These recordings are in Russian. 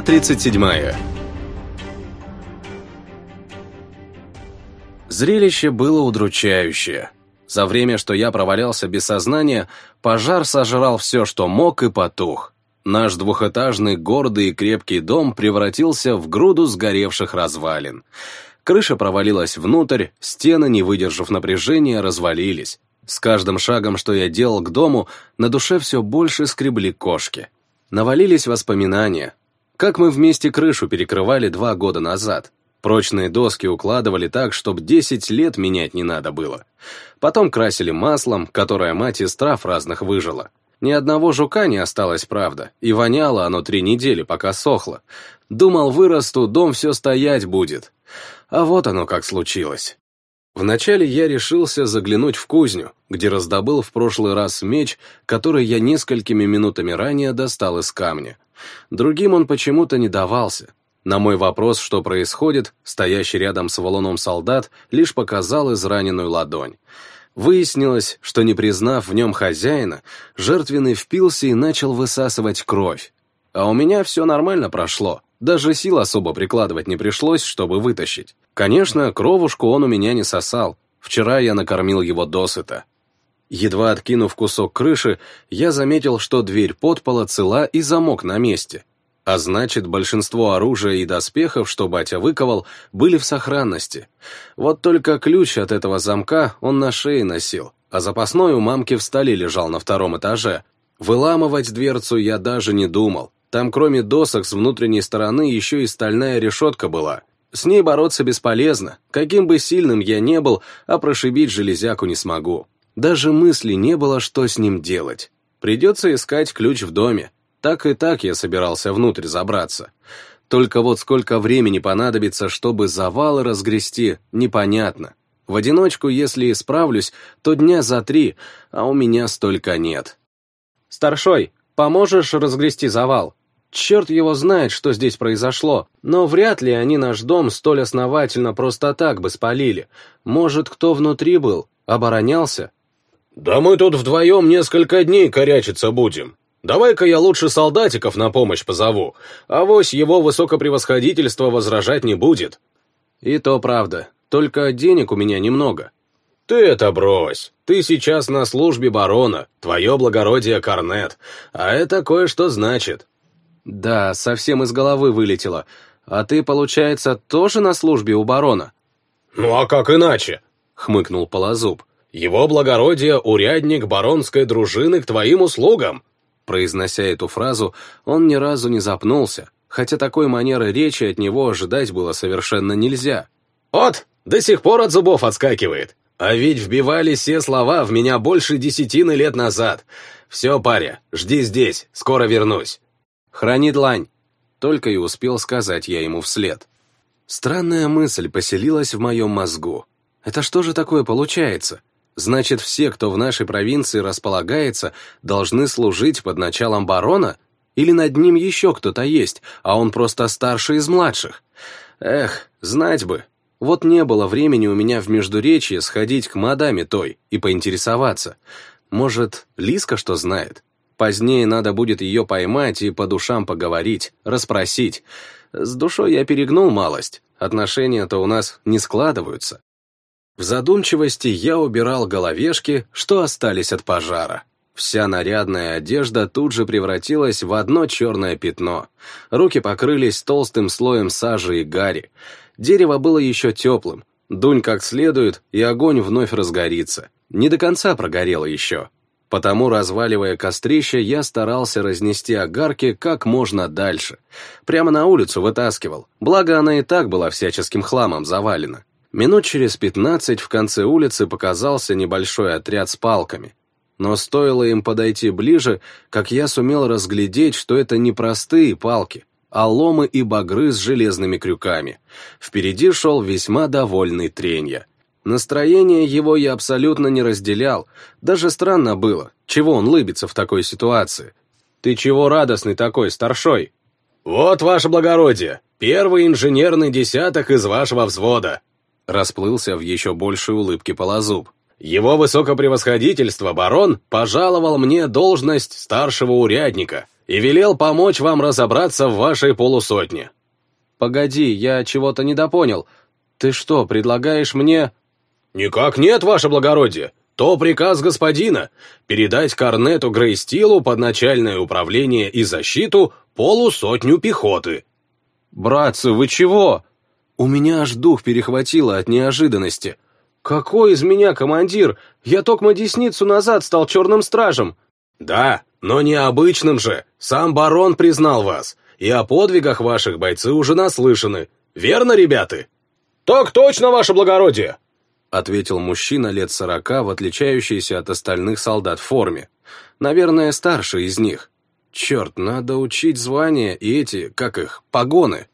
Глава 37 Зрелище было удручающее. За время, что я провалялся без сознания, пожар сожрал все, что мог, и потух. Наш двухэтажный, гордый и крепкий дом превратился в груду сгоревших развалин. Крыша провалилась внутрь, стены, не выдержав напряжения, развалились. С каждым шагом, что я делал к дому, на душе все больше скребли кошки. Навалились воспоминания. Как мы вместе крышу перекрывали два года назад. Прочные доски укладывали так, чтобы 10 лет менять не надо было. Потом красили маслом, которое мать из трав разных выжила. Ни одного жука не осталось, правда, и воняло оно три недели, пока сохло. Думал, вырасту, дом все стоять будет. А вот оно как случилось. Вначале я решился заглянуть в кузню, где раздобыл в прошлый раз меч, который я несколькими минутами ранее достал из камня. Другим он почему-то не давался. На мой вопрос, что происходит, стоящий рядом с валуном солдат лишь показал израненную ладонь. Выяснилось, что не признав в нем хозяина, жертвенный впился и начал высасывать кровь. А у меня все нормально прошло, даже сил особо прикладывать не пришлось, чтобы вытащить. Конечно, кровушку он у меня не сосал. Вчера я накормил его досыта. Едва откинув кусок крыши, я заметил, что дверь подпола цела и замок на месте. А значит, большинство оружия и доспехов, что батя выковал, были в сохранности. Вот только ключ от этого замка он на шее носил, а запасной у мамки в столе лежал на втором этаже. Выламывать дверцу я даже не думал. Там кроме досок с внутренней стороны еще и стальная решетка была. С ней бороться бесполезно, каким бы сильным я не был, а прошибить железяку не смогу. Даже мысли не было, что с ним делать. Придется искать ключ в доме. Так и так я собирался внутрь забраться. Только вот сколько времени понадобится, чтобы завалы разгрести, непонятно. В одиночку, если исправлюсь, то дня за три, а у меня столько нет. «Старшой, поможешь разгрести завал?» Черт его знает, что здесь произошло, но вряд ли они наш дом столь основательно просто так бы спалили. Может, кто внутри был, оборонялся? «Да мы тут вдвоем несколько дней корячиться будем. Давай-ка я лучше солдатиков на помощь позову, а вось его высокопревосходительство возражать не будет». «И то правда, только денег у меня немного». «Ты это брось. Ты сейчас на службе барона, твое благородие Корнет, а это кое-что значит. «Да, совсем из головы вылетело. А ты, получается, тоже на службе у барона?» «Ну а как иначе?» — хмыкнул Полозуб. «Его благородие — урядник баронской дружины к твоим услугам!» Произнося эту фразу, он ни разу не запнулся, хотя такой манеры речи от него ожидать было совершенно нельзя. «Вот, до сих пор от зубов отскакивает. А ведь вбивали все слова в меня больше десятины лет назад. Все, паря, жди здесь, скоро вернусь». «Храни длань!» Только и успел сказать я ему вслед. Странная мысль поселилась в моем мозгу. Это что же такое получается? Значит, все, кто в нашей провинции располагается, должны служить под началом барона? Или над ним еще кто-то есть, а он просто старший из младших? Эх, знать бы. Вот не было времени у меня в Междуречье сходить к мадаме той и поинтересоваться. Может, Лиска что знает? Позднее надо будет ее поймать и по душам поговорить, расспросить. С душой я перегнул малость, отношения-то у нас не складываются. В задумчивости я убирал головешки, что остались от пожара. Вся нарядная одежда тут же превратилась в одно черное пятно. Руки покрылись толстым слоем сажи и гари. Дерево было еще теплым. Дунь как следует, и огонь вновь разгорится. Не до конца прогорело еще. Потому, разваливая кострище, я старался разнести огарки как можно дальше. Прямо на улицу вытаскивал, благо она и так была всяческим хламом завалена. Минут через пятнадцать в конце улицы показался небольшой отряд с палками. Но стоило им подойти ближе, как я сумел разглядеть, что это не простые палки, а ломы и багры с железными крюками. Впереди шел весьма довольный тренья. Настроение его я абсолютно не разделял. Даже странно было, чего он лыбится в такой ситуации. «Ты чего радостный такой, старшой?» «Вот, ваше благородие, первый инженерный десяток из вашего взвода!» Расплылся в еще большей улыбке полозуб. Его высокопревосходительство, барон, пожаловал мне должность старшего урядника и велел помочь вам разобраться в вашей полусотне». «Погоди, я чего-то недопонял. Ты что, предлагаешь мне...» «Никак нет, ваше благородие. То приказ господина — передать Корнету Грейстилу под начальное управление и защиту полусотню пехоты». «Братцы, вы чего?» У меня аж дух перехватило от неожиданности. «Какой из меня командир? Я только десницу назад стал черным стражем». «Да, но не обычным же. Сам барон признал вас, и о подвигах ваших бойцы уже наслышаны. Верно, ребята?» «Так точно, ваше благородие!» Ответил мужчина лет сорока в отличающейся от остальных солдат форме. Наверное, старший из них. Черт, надо учить звания и эти, как их, погоны.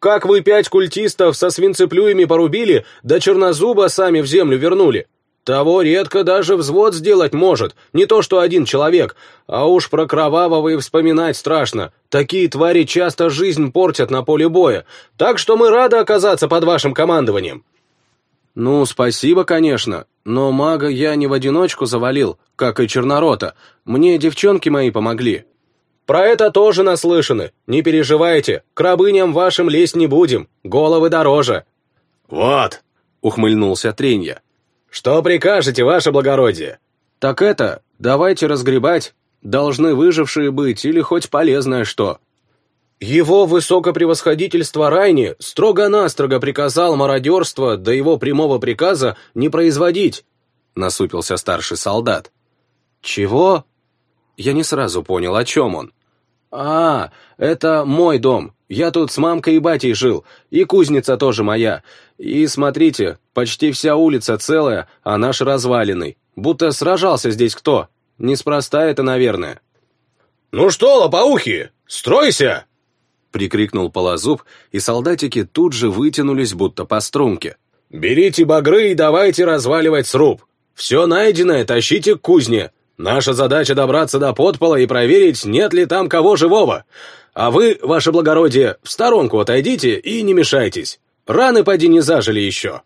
«Как вы пять культистов со свинцеплюями порубили, да чернозуба сами в землю вернули? Того редко даже взвод сделать может, не то что один человек, а уж про кровавого и вспоминать страшно. Такие твари часто жизнь портят на поле боя, так что мы рады оказаться под вашим командованием». «Ну, спасибо, конечно, но мага я не в одиночку завалил, как и Чернорота. Мне девчонки мои помогли». «Про это тоже наслышаны. Не переживайте, к рабыням вашим лезть не будем, головы дороже». «Вот», — ухмыльнулся Тринья. «Что прикажете, ваше благородие?» «Так это, давайте разгребать. Должны выжившие быть или хоть полезное что». Его высокопревосходительство Райни строго-настрого приказал мародерство до его прямого приказа не производить, насупился старший солдат. Чего? Я не сразу понял, о чем он. А, это мой дом. Я тут с мамкой и батей жил, и кузница тоже моя. И смотрите, почти вся улица целая, а наш разваленный. Будто сражался здесь кто. Неспроста это, наверное. «Ну что, лопоухи, стройся!» Прикрикнул Полозуб, и солдатики тут же вытянулись, будто по струнке. «Берите багры и давайте разваливать сруб. Все найденное тащите к кузне. Наша задача добраться до подпола и проверить, нет ли там кого живого. А вы, ваше благородие, в сторонку отойдите и не мешайтесь. Раны поди не зажили еще».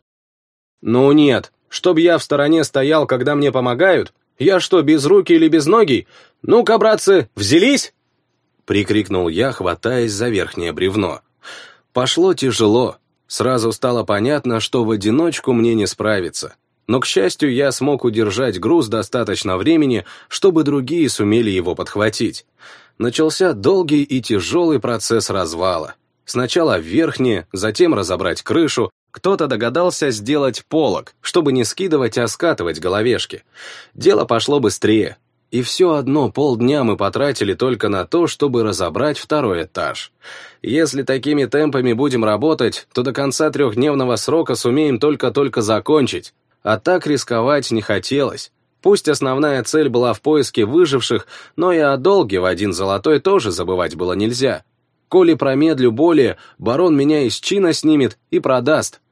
«Ну нет, чтоб я в стороне стоял, когда мне помогают? Я что, без руки или без ноги? Ну-ка, братцы, взялись?» Прикрикнул я, хватаясь за верхнее бревно. Пошло тяжело. Сразу стало понятно, что в одиночку мне не справиться. Но, к счастью, я смог удержать груз достаточно времени, чтобы другие сумели его подхватить. Начался долгий и тяжелый процесс развала. Сначала верхнее, затем разобрать крышу, кто-то догадался сделать полог, чтобы не скидывать, а скатывать головешки. Дело пошло быстрее. И все одно полдня мы потратили только на то, чтобы разобрать второй этаж. Если такими темпами будем работать, то до конца трехдневного срока сумеем только-только закончить. А так рисковать не хотелось. Пусть основная цель была в поиске выживших, но и о долге в один золотой тоже забывать было нельзя. Коли промедлю более, барон меня из чина снимет и продаст.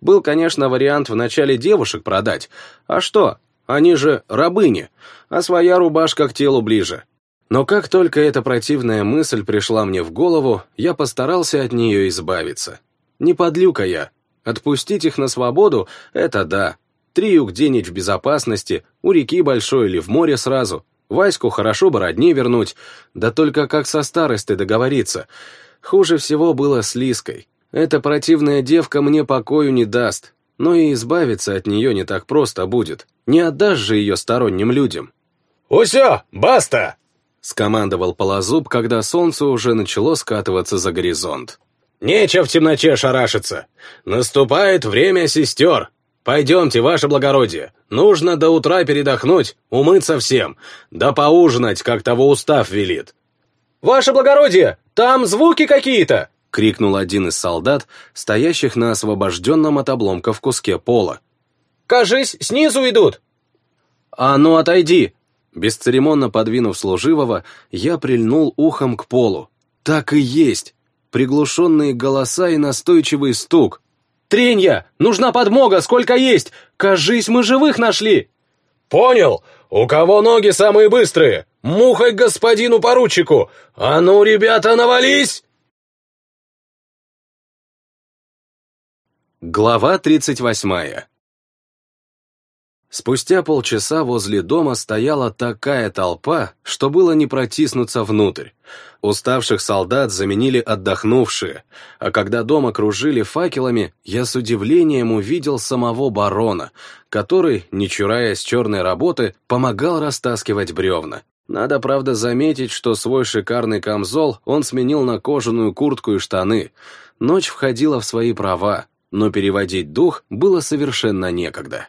Был, конечно, вариант вначале девушек продать. А что, они же рабыни, а своя рубашка к телу ближе. Но как только эта противная мысль пришла мне в голову, я постарался от нее избавиться. Не подлюка я. Отпустить их на свободу — это да. Трию где-нибудь в безопасности, у реки большой или в море сразу. Ваську хорошо бы родни вернуть, да только как со старостой договориться. Хуже всего было с Лиской. Эта противная девка мне покою не даст, но и избавиться от нее не так просто будет. Не отдашь же ее сторонним людям. «Усё, баста!» — скомандовал Полозуб, когда солнце уже начало скатываться за горизонт. «Нечего в темноте шарашиться. Наступает время сестер. Пойдемте, ваше благородие. Нужно до утра передохнуть, умыться всем, да поужинать, как того устав велит». «Ваше благородие, там звуки какие-то!» — крикнул один из солдат, стоящих на освобожденном от обломков куске пола. «Кажись, снизу идут!» «А ну отойди!» Бесцеремонно подвинув служивого, я прильнул ухом к полу. «Так и есть!» Приглушенные голоса и настойчивый стук. «Тренья! Нужна подмога! Сколько есть! Кажись, мы живых нашли!» «Понял! У кого ноги самые быстрые? Мухой господину поручику! А ну, ребята, навались!» Глава 38. Спустя полчаса возле дома стояла такая толпа, что было не протиснуться внутрь. Уставших солдат заменили отдохнувшие, а когда дом окружили факелами, я с удивлением увидел самого барона, который, не чураясь черной работы, помогал растаскивать бревна. Надо, правда, заметить, что свой шикарный камзол он сменил на кожаную куртку и штаны. Ночь входила в свои права, но переводить дух было совершенно некогда.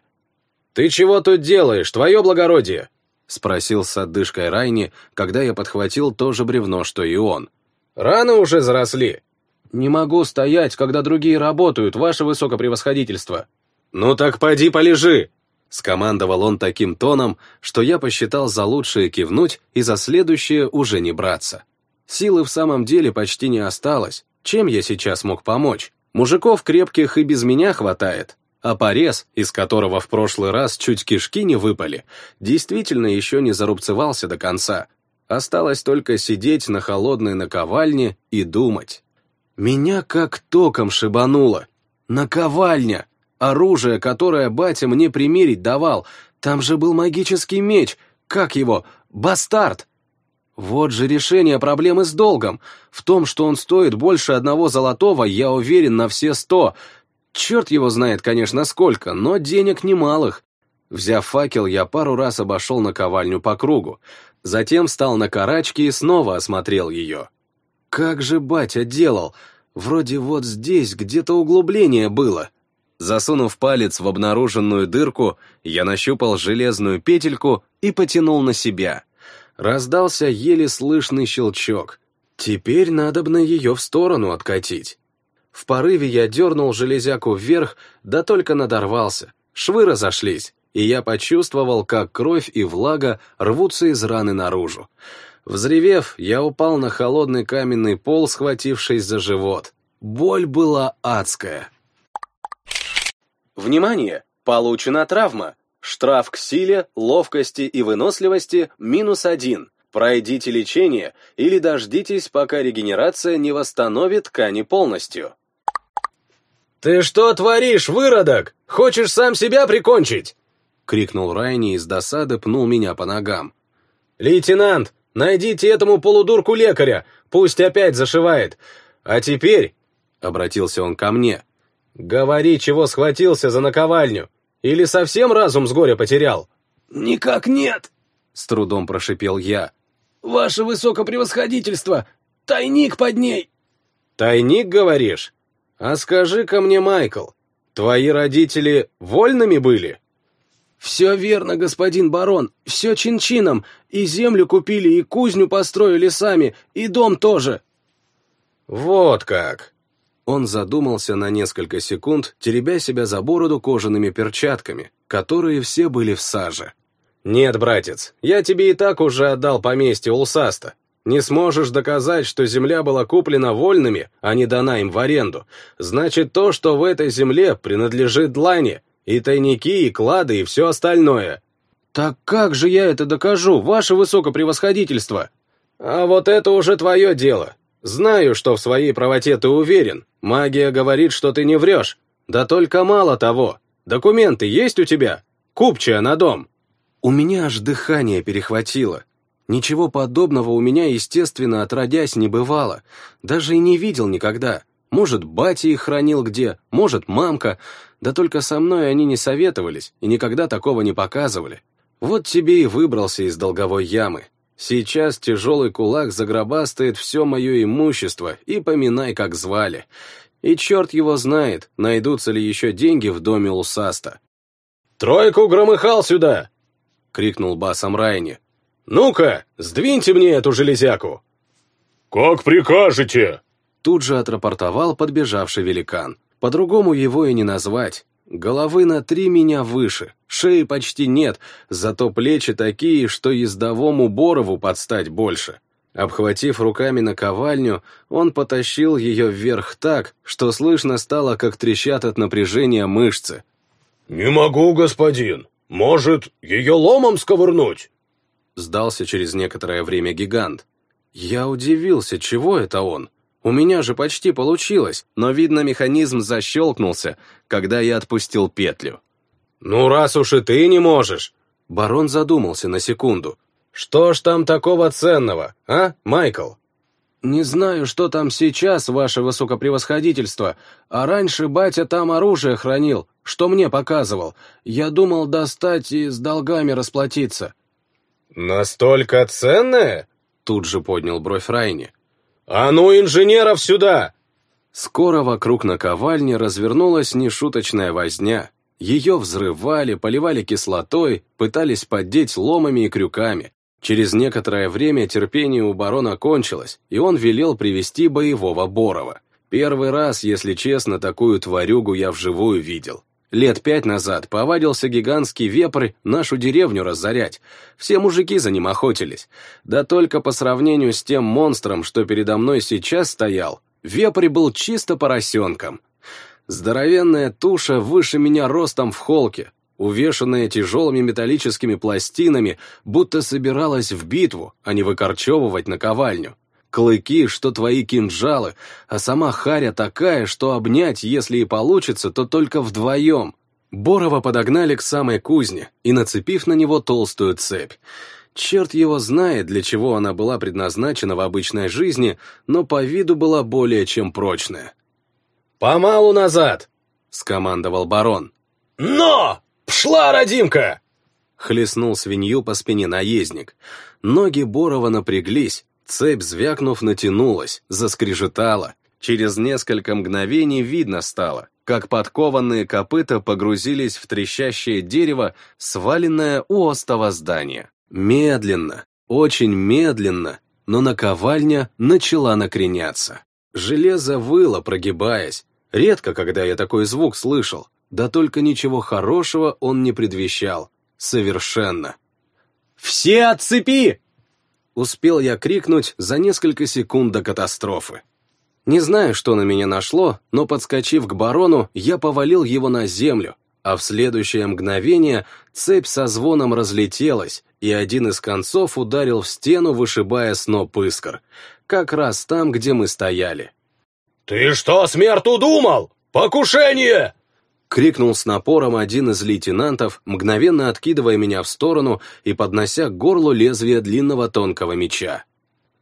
«Ты чего тут делаешь, твое благородие?» — спросил с отдышкой Райни, когда я подхватил то же бревно, что и он. «Рано уже заросли». «Не могу стоять, когда другие работают, ваше высокопревосходительство». «Ну так поди полежи!» Скомандовал он таким тоном, что я посчитал за лучшее кивнуть и за следующее уже не браться. Силы в самом деле почти не осталось. Чем я сейчас мог помочь? Мужиков крепких и без меня хватает. А порез, из которого в прошлый раз чуть кишки не выпали, действительно еще не зарубцевался до конца. Осталось только сидеть на холодной наковальне и думать. Меня как током шибануло. Наковальня! Оружие, которое батя мне примерить давал. Там же был магический меч. Как его? Бастард. Вот же решение проблемы с долгом. В том, что он стоит больше одного золотого, я уверен на все сто. Черт его знает, конечно, сколько, но денег немалых. Взяв факел, я пару раз обошел наковальню по кругу. Затем встал на карачки и снова осмотрел ее. Как же батя делал? Вроде вот здесь где-то углубление было. Засунув палец в обнаруженную дырку, я нащупал железную петельку и потянул на себя. Раздался еле слышный щелчок. Теперь надобно ее в сторону откатить. В порыве я дернул железяку вверх, да только надорвался. Швы разошлись, и я почувствовал, как кровь и влага рвутся из раны наружу. Взревев, я упал на холодный каменный пол, схватившись за живот. Боль была адская. Внимание! Получена травма. Штраф к силе, ловкости и выносливости минус один. Пройдите лечение или дождитесь, пока регенерация не восстановит ткани полностью. «Ты что творишь, выродок? Хочешь сам себя прикончить?» — крикнул Райни из досады, пнул меня по ногам. «Лейтенант, найдите этому полудурку лекаря, пусть опять зашивает. А теперь...» — обратился он ко мне. «Говори, чего схватился за наковальню? Или совсем разум с горя потерял?» «Никак нет!» — с трудом прошипел я. «Ваше высокопревосходительство! Тайник под ней!» «Тайник, говоришь? А скажи-ка мне, Майкл, твои родители вольными были?» «Все верно, господин барон, все чин-чином, и землю купили, и кузню построили сами, и дом тоже». «Вот как!» Он задумался на несколько секунд, теребя себя за бороду кожаными перчатками, которые все были в саже. «Нет, братец, я тебе и так уже отдал поместье Улсаста. Не сможешь доказать, что земля была куплена вольными, а не дана им в аренду. Значит, то, что в этой земле принадлежит Длане, и тайники, и клады, и все остальное». «Так как же я это докажу, ваше высокопревосходительство?» «А вот это уже твое дело. Знаю, что в своей правоте ты уверен. Магия говорит, что ты не врешь. Да только мало того. Документы есть у тебя? Купчая на дом. У меня аж дыхание перехватило. Ничего подобного у меня, естественно, отродясь не бывало. Даже и не видел никогда. Может, батя их хранил где, может, мамка. Да только со мной они не советовались и никогда такого не показывали. Вот тебе и выбрался из долговой ямы. Сейчас тяжелый кулак загробастает все мое имущество, и поминай, как звали. И черт его знает, найдутся ли еще деньги в доме Усаста. «Тройку громыхал сюда!» — крикнул басом Райни. «Ну-ка, сдвиньте мне эту железяку!» «Как прикажете!» Тут же отрапортовал подбежавший великан. По-другому его и не назвать. Головы на три меня выше, шеи почти нет, зато плечи такие, что ездовому Борову подстать больше. Обхватив руками наковальню, он потащил ее вверх так, что слышно стало, как трещат от напряжения мышцы. «Не могу, господин. Может, ее ломом сковырнуть?» Сдался через некоторое время гигант. Я удивился, чего это он? У меня же почти получилось, но, видно, механизм защелкнулся, когда я отпустил петлю. Ну, раз уж и ты не можешь. Барон задумался на секунду. Что ж там такого ценного, а, Майкл? «Не знаю, что там сейчас, ваше высокопревосходительство, а раньше батя там оружие хранил, что мне показывал. Я думал достать и с долгами расплатиться». «Настолько ценное?» — тут же поднял бровь Райни. «А ну, инженеров сюда!» Скоро вокруг наковальни развернулась нешуточная возня. Ее взрывали, поливали кислотой, пытались поддеть ломами и крюками. Через некоторое время терпение у барона кончилось, и он велел привести боевого Борова. Первый раз, если честно, такую тварюгу я вживую видел. Лет пять назад повадился гигантский вепрь нашу деревню разорять. Все мужики за ним охотились. Да только по сравнению с тем монстром, что передо мной сейчас стоял, вепрь был чисто поросенком. Здоровенная туша выше меня ростом в холке, увешанная тяжелыми металлическими пластинами, будто собиралась в битву, а не выкорчевывать наковальню. Клыки, что твои кинжалы, а сама харя такая, что обнять, если и получится, то только вдвоем. Борова подогнали к самой кузне и нацепив на него толстую цепь. Черт его знает, для чего она была предназначена в обычной жизни, но по виду была более чем прочная. «Помалу назад!» — скомандовал барон. «Но!» «Пшла, родимка!» Хлестнул свинью по спине наездник. Ноги Борова напряглись, цепь, звякнув, натянулась, заскрежетала. Через несколько мгновений видно стало, как подкованные копыта погрузились в трещащее дерево, сваленное у остова здания. Медленно, очень медленно, но наковальня начала накреняться. Железо выло, прогибаясь. Редко, когда я такой звук слышал. Да только ничего хорошего он не предвещал. Совершенно. «Все отцепи!» Успел я крикнуть за несколько секунд до катастрофы. Не знаю, что на меня нашло, но, подскочив к барону, я повалил его на землю, а в следующее мгновение цепь со звоном разлетелась, и один из концов ударил в стену, вышибая сноп искр, как раз там, где мы стояли. «Ты что, смерть удумал? Покушение!» Крикнул с напором один из лейтенантов, мгновенно откидывая меня в сторону и поднося к горлу лезвие длинного тонкого меча.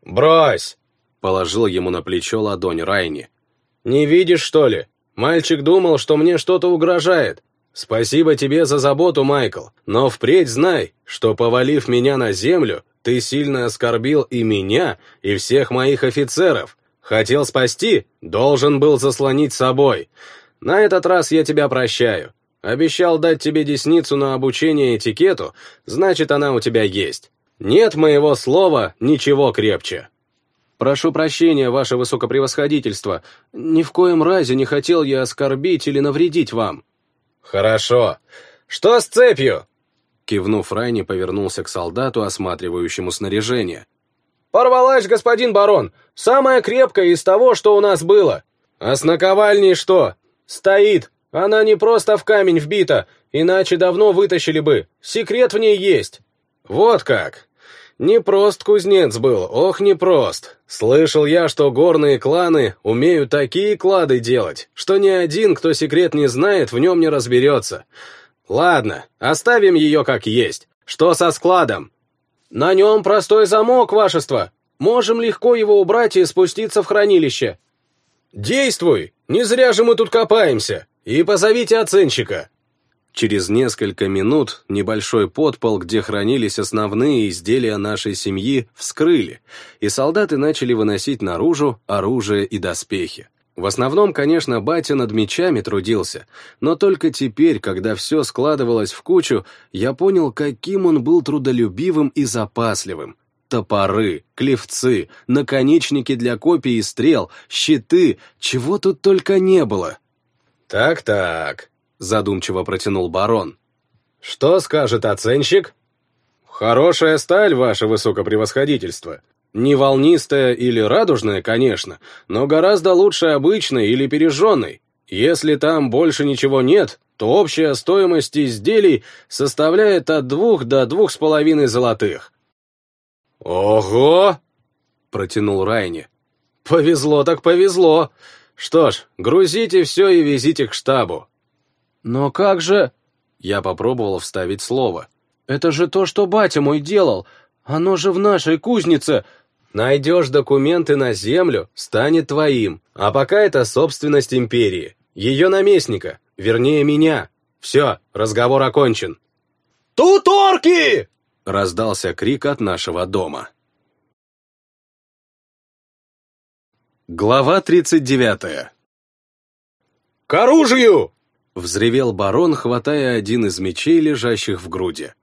«Брось!» — положил ему на плечо ладонь Райни. «Не видишь, что ли? Мальчик думал, что мне что-то угрожает. Спасибо тебе за заботу, Майкл, но впредь знай, что, повалив меня на землю, ты сильно оскорбил и меня, и всех моих офицеров. Хотел спасти, должен был заслонить собой. На этот раз я тебя прощаю. Обещал дать тебе десницу на обучение этикету, значит, она у тебя есть. Нет моего слова ничего крепче. Прошу прощения, ваше высокопревосходительство. Ни в коем разе не хотел я оскорбить или навредить вам. Хорошо. Что с цепью? Кивнув Райни, повернулся к солдату, осматривающему снаряжение. «Порвалась, господин барон! Самая крепкая из того, что у нас было! А с наковальней что? «Стоит! Она не просто в камень вбита, иначе давно вытащили бы. Секрет в ней есть!» «Вот как!» Непрост кузнец был, ох, непрост. Слышал я, что горные кланы умеют такие клады делать, что ни один, кто секрет не знает, в нем не разберется. Ладно, оставим ее как есть. Что со складом? На нем простой замок, вашество. Можем легко его убрать и спуститься в хранилище. Действуй! Не зря же мы тут копаемся! И позовите оценщика!» Через несколько минут небольшой подпол, где хранились основные изделия нашей семьи, вскрыли, и солдаты начали выносить наружу оружие и доспехи. В основном, конечно, батя над мечами трудился, но только теперь, когда все складывалось в кучу, я понял, каким он был трудолюбивым и запасливым, Топоры, клевцы, наконечники для копий и стрел, щиты, чего тут только не было. «Так-так», — задумчиво протянул барон. «Что скажет оценщик?» «Хорошая сталь, ваше высокопревосходительство. Не волнистая или радужная, конечно, но гораздо лучше обычной или пережженной. Если там больше ничего нет, то общая стоимость изделий составляет от двух до двух с половиной золотых. «Ого!» — протянул Райни. «Повезло так повезло. Что ж, грузите все и везите к штабу». «Но как же...» Я попробовал вставить слово. «Это же то, что батя мой делал! Оно же в нашей кузнице! Найдешь документы на землю, станет твоим, а пока это собственность империи, ее наместника, вернее меня. Все, разговор окончен». «Тут орки!» — раздался крик от нашего дома. Глава 39 «К оружию!» — взревел барон, хватая один из мечей, лежащих в груди.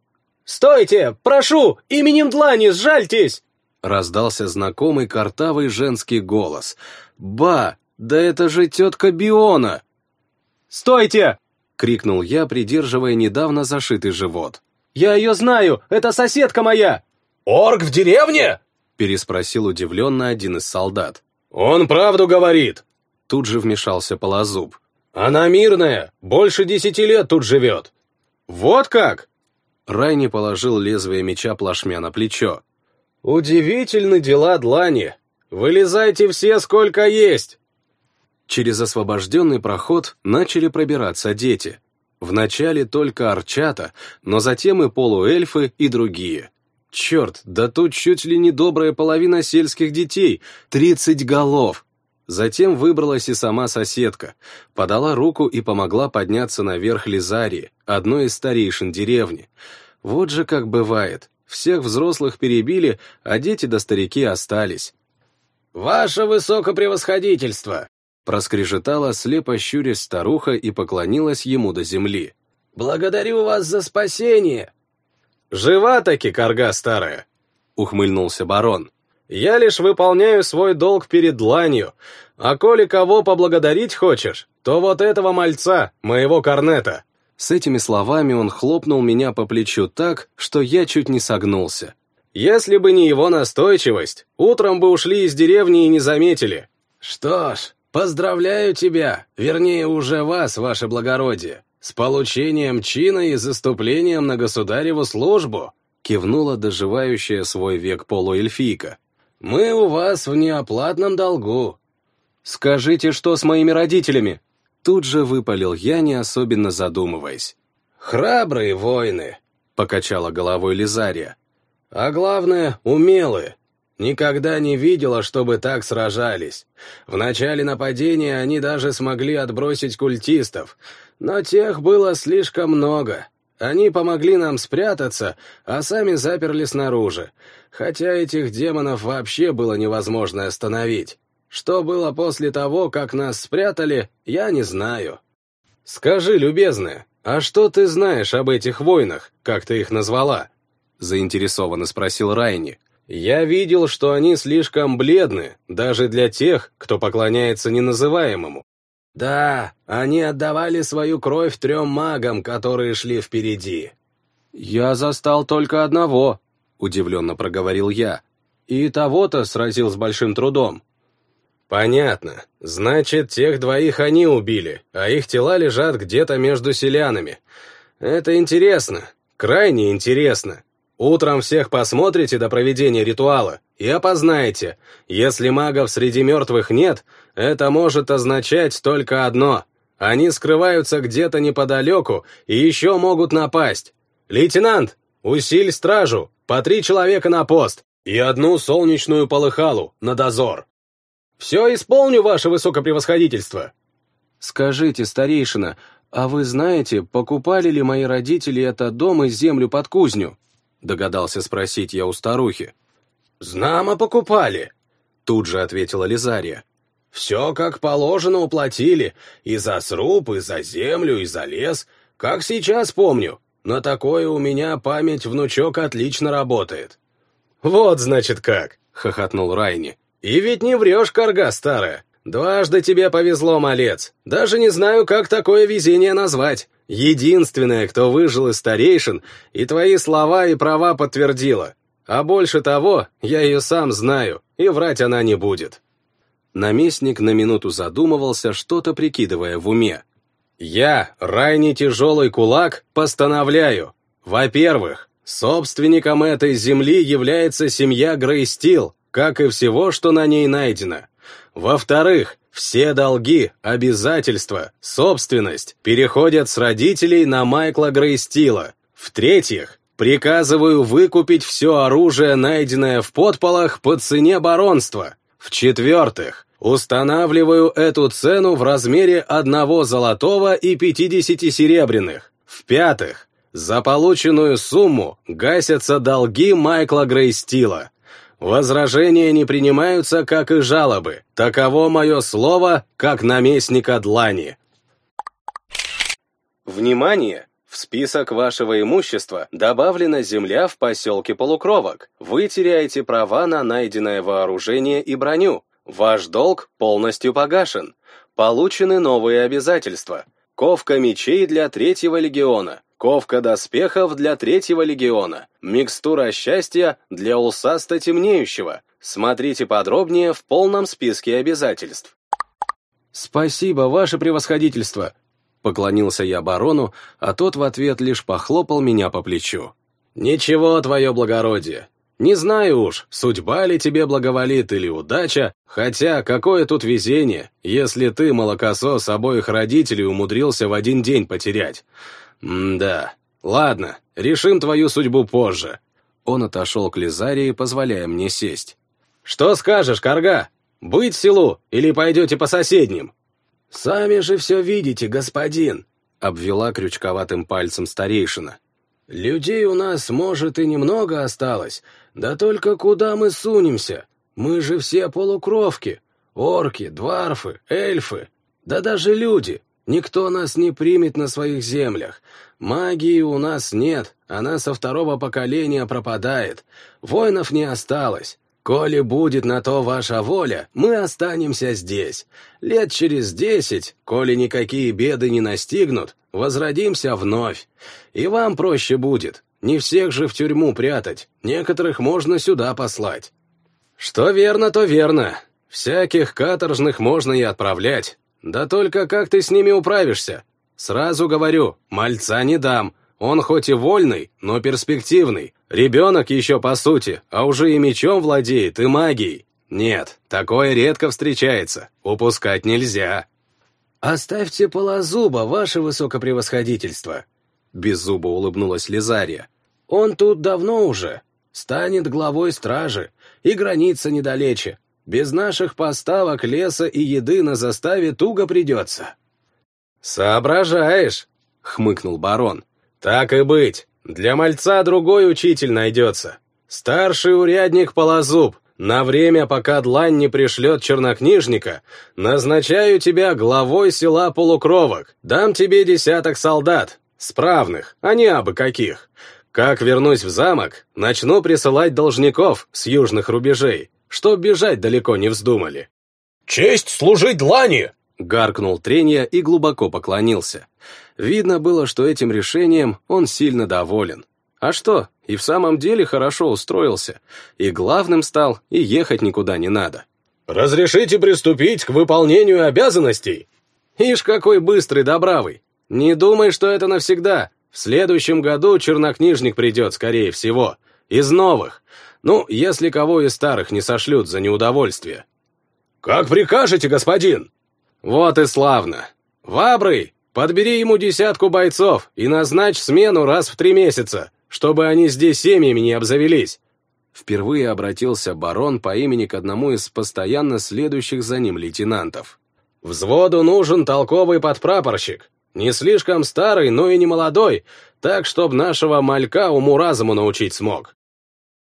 «Стойте! Прошу! Именем Длани сжальтесь!» Раздался знакомый картавый женский голос. «Ба! Да это же тетка Биона!» «Стойте!» — крикнул я, придерживая недавно зашитый живот. «Я ее знаю! Это соседка моя!» «Орк в деревне?» — переспросил удивленно один из солдат. «Он правду говорит!» Тут же вмешался Полозуб. Она мирная, больше десяти лет тут живет. Вот как? Райни положил лезвие меча плашмя на плечо. Удивительны дела длани. Вылезайте все, сколько есть. Через освобожденный проход начали пробираться дети. Вначале только арчата, но затем и полуэльфы и другие. Черт, да тут чуть ли не добрая половина сельских детей, тридцать голов. Затем выбралась и сама соседка, подала руку и помогла подняться наверх Лизарии, одной из старейшин деревни. Вот же как бывает, всех взрослых перебили, а дети да старики остались. «Ваше высокопревосходительство!» Проскрежетала слепо щурясь старуха и поклонилась ему до земли. «Благодарю вас за спасение!» «Жива-таки, корга старая!» — ухмыльнулся барон. Я лишь выполняю свой долг перед дланью, а коли кого поблагодарить хочешь, то вот этого мальца, моего корнета». С этими словами он хлопнул меня по плечу так, что я чуть не согнулся. «Если бы не его настойчивость, утром бы ушли из деревни и не заметили». «Что ж, поздравляю тебя, вернее, уже вас, ваше благородие, с получением чина и заступлением на государеву службу», кивнула доживающая свой век полуэльфийка. Мы у вас в неоплатном долгу. Скажите, что с моими родителями? Тут же выпалил я, не особенно задумываясь. Храбрые воины, покачала головой Лизария. А главное, умелые. Никогда не видела, чтобы так сражались. В начале нападения они даже смогли отбросить культистов, но тех было слишком много. Они помогли нам спрятаться, а сами заперли снаружи, хотя этих демонов вообще было невозможно остановить. Что было после того, как нас спрятали, я не знаю. Скажи, любезная, а что ты знаешь об этих войнах, как ты их назвала? Заинтересованно спросил Райни. Я видел, что они слишком бледны, даже для тех, кто поклоняется неназываемому. Да, они отдавали свою кровь трем магам, которые шли впереди. Я застал только одного, удивленно проговорил я. И того-то сразил с большим трудом. Понятно. Значит, тех двоих они убили, а их тела лежат где-то между селянами. Это интересно, крайне интересно. Утром всех посмотрите до проведения ритуала и опознаете. Если магов среди мертвых нет, это может означать только одно. Они скрываются где-то неподалеку и еще могут напасть. Лейтенант, усиль стражу, по три человека на пост и одну солнечную полыхалу на дозор. Все исполню, ваше высокопревосходительство. Скажите, старейшина, а вы знаете, покупали ли мои родители этот дом и землю под кузню? Догадался спросить я у старухи. «Знамо покупали», — тут же ответила Лизария. «Все как положено уплатили, и за сруб, и за землю, и за лес, как сейчас помню. На такое у меня память внучок отлично работает». «Вот, значит, как», — хохотнул Райни. «И ведь не врешь, корга старая. Дважды тебе повезло, малец. Даже не знаю, как такое везение назвать. Единственная, кто выжил из старейшин, и твои слова и права подтвердила. А больше того, я ее сам знаю, и врать она не будет». Наместник на минуту задумывался, что-то прикидывая в уме. «Я, райне тяжелый кулак, постановляю. Во-первых, собственником этой земли является семья Грейстил, как и всего, что на ней найдено. Во-вторых, Все долги, обязательства, собственность переходят с родителей на Майкла Грейстила. В-третьих, приказываю выкупить все оружие, найденное в подполах, по цене баронства. В-четвертых, устанавливаю эту цену в размере одного золотого и 50 серебряных. В-пятых, за полученную сумму гасятся долги Майкла Грейстила. Возражения не принимаются, как и жалобы. Таково мое слово, как наместника Длани. Внимание! В список вашего имущества добавлена земля в поселке Полукровок. Вы теряете права на найденное вооружение и броню. Ваш долг полностью погашен. Получены новые обязательства. Ковка мечей для третьего легиона. Ковка доспехов для третьего легиона. Микстура счастья для улсаста темнеющего. Смотрите подробнее в полном списке обязательств. «Спасибо, ваше превосходительство!» Поклонился я барону, а тот в ответ лишь похлопал меня по плечу. «Ничего, твое благородие. Не знаю уж, судьба ли тебе благоволит или удача, хотя какое тут везение, если ты, молокосос, обоих родителей умудрился в один день потерять. М-да. Ладно, решим твою судьбу позже. Он отошел к Лизарии, позволяя мне сесть. Что скажешь, Карга? Быть в селу или пойдете по соседним? Сами же все видите, господин, обвела крючковатым пальцем старейшина. Людей у нас, может, и немного осталось, да только куда мы сунемся? Мы же все полукровки, орки, дварфы, эльфы, да даже люди. Никто нас не примет на своих землях. Магии у нас нет, она со второго поколения пропадает. Воинов не осталось. Коли будет на то ваша воля, мы останемся здесь. Лет через десять, коли никакие беды не настигнут, возродимся вновь. И вам проще будет. Не всех же в тюрьму прятать, некоторых можно сюда послать. Что верно, то верно. Всяких каторжных можно и отправлять. Да только как ты с ними управишься? Сразу говорю, мальца не дам. Он хоть и вольный, но перспективный. Ребенок еще по сути, а уже и мечом владеет, и магией. Нет, такое редко встречается. Упускать нельзя. «Оставьте полозуба, ваше высокопревосходительство!» Беззубо улыбнулась Лизария. «Он тут давно уже. Станет главой стражи. И граница недалече. Без наших поставок леса и еды на заставе туго придется». «Соображаешь», — хмыкнул барон. «Так и быть. Для мальца другой учитель найдется. Старший урядник Полозуб, на время, пока длань не пришлет чернокнижника, назначаю тебя главой села Полукровок. Дам тебе десяток солдат, справных, а не абы каких. Как вернусь в замок, начну присылать должников с южных рубежей чтоб бежать далеко не вздумали. «Честь служить длани!» — гаркнул Тренья и глубоко поклонился. Видно было, что этим решением он сильно доволен. А что, и в самом деле хорошо устроился. И главным стал, и ехать никуда не надо. «Разрешите приступить к выполнению обязанностей?» «Ишь, какой быстрый да бравый! Не думай, что это навсегда. В следующем году чернокнижник придет, скорее всего. Из новых. Ну, если кого из старых не сошлют за неудовольствие. «Как прикажете, господин?» «Вот и славно. Вабрый, подбери ему десятку бойцов и назначь смену раз в три месяца, чтобы они здесь семьями не обзавелись». Впервые обратился барон по имени к одному из постоянно следующих за ним лейтенантов. «Взводу нужен толковый подпрапорщик. Не слишком старый, но и не молодой, так, чтоб нашего малька уму-разуму научить смог.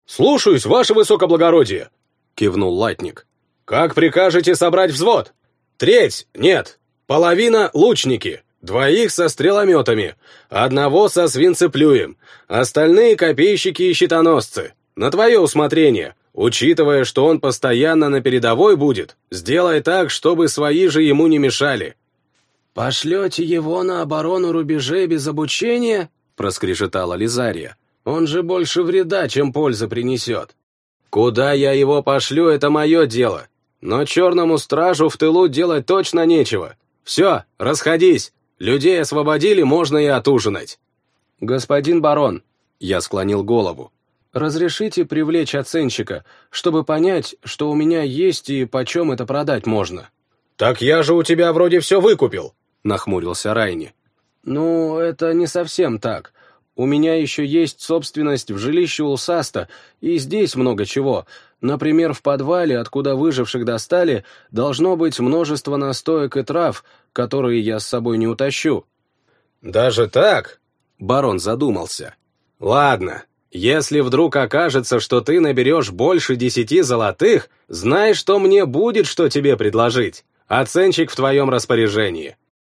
«Слушаюсь, ваше высокоблагородие!» — кивнул латник. «Как прикажете собрать взвод?» «Треть, нет, половина — лучники, двоих со стрелометами, одного со свинцеплюем, остальные — копейщики и щитоносцы. На твое усмотрение, учитывая, что он постоянно на передовой будет, сделай так, чтобы свои же ему не мешали». «Пошлете его на оборону рубежей без обучения?» — проскрежетала Лизария. Он же больше вреда, чем пользы принесет. Куда я его пошлю, это мое дело. Но черному стражу в тылу делать точно нечего. Все, расходись. Людей освободили, можно и отужинать. Господин барон, я склонил голову. Разрешите привлечь оценщика, чтобы понять, что у меня есть и почем это продать можно. «Так я же у тебя вроде все выкупил», — нахмурился Райни. «Ну, это не совсем так. У меня еще есть собственность в жилище Улсаста, и здесь много чего. Например, в подвале, откуда выживших достали, должно быть множество настоек и трав, которые я с собой не утащу». «Даже так?» — барон задумался. «Ладно, если вдруг окажется, что ты наберешь больше десяти золотых, знай, что мне будет, что тебе предложить. Оценщик в твоем распоряжении.